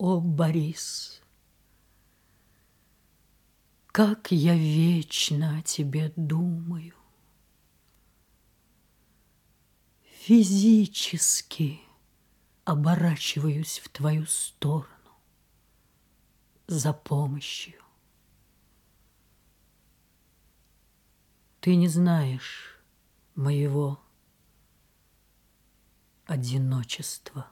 о Борис. Как я вечно о тебе думаю. Физически оборачиваюсь в твою сторону за помощью. Ты не знаешь моего одиночества.